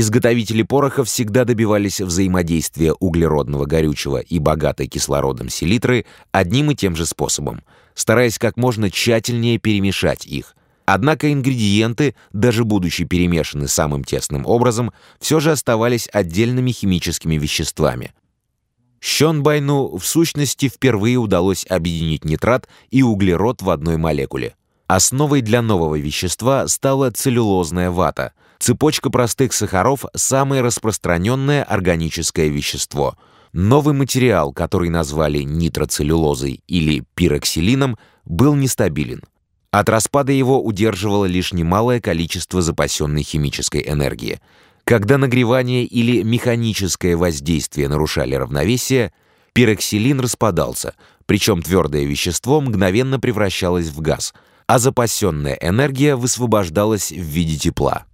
Изготовители пороха всегда добивались взаимодействия углеродного горючего и богатой кислородом селитры одним и тем же способом, стараясь как можно тщательнее перемешать их. Однако ингредиенты, даже будучи перемешаны самым тесным образом, все же оставались отдельными химическими веществами. Щенбайну в сущности впервые удалось объединить нитрат и углерод в одной молекуле. Основой для нового вещества стала целлюлозная вата. Цепочка простых сахаров – самое распространенное органическое вещество. Новый материал, который назвали нитроцеллюлозой или пироксилином, был нестабилен. От распада его удерживало лишь немалое количество запасенной химической энергии. Когда нагревание или механическое воздействие нарушали равновесие, пироксилин распадался, причем твердое вещество мгновенно превращалось в газ – а запасенная энергия высвобождалась в виде тепла.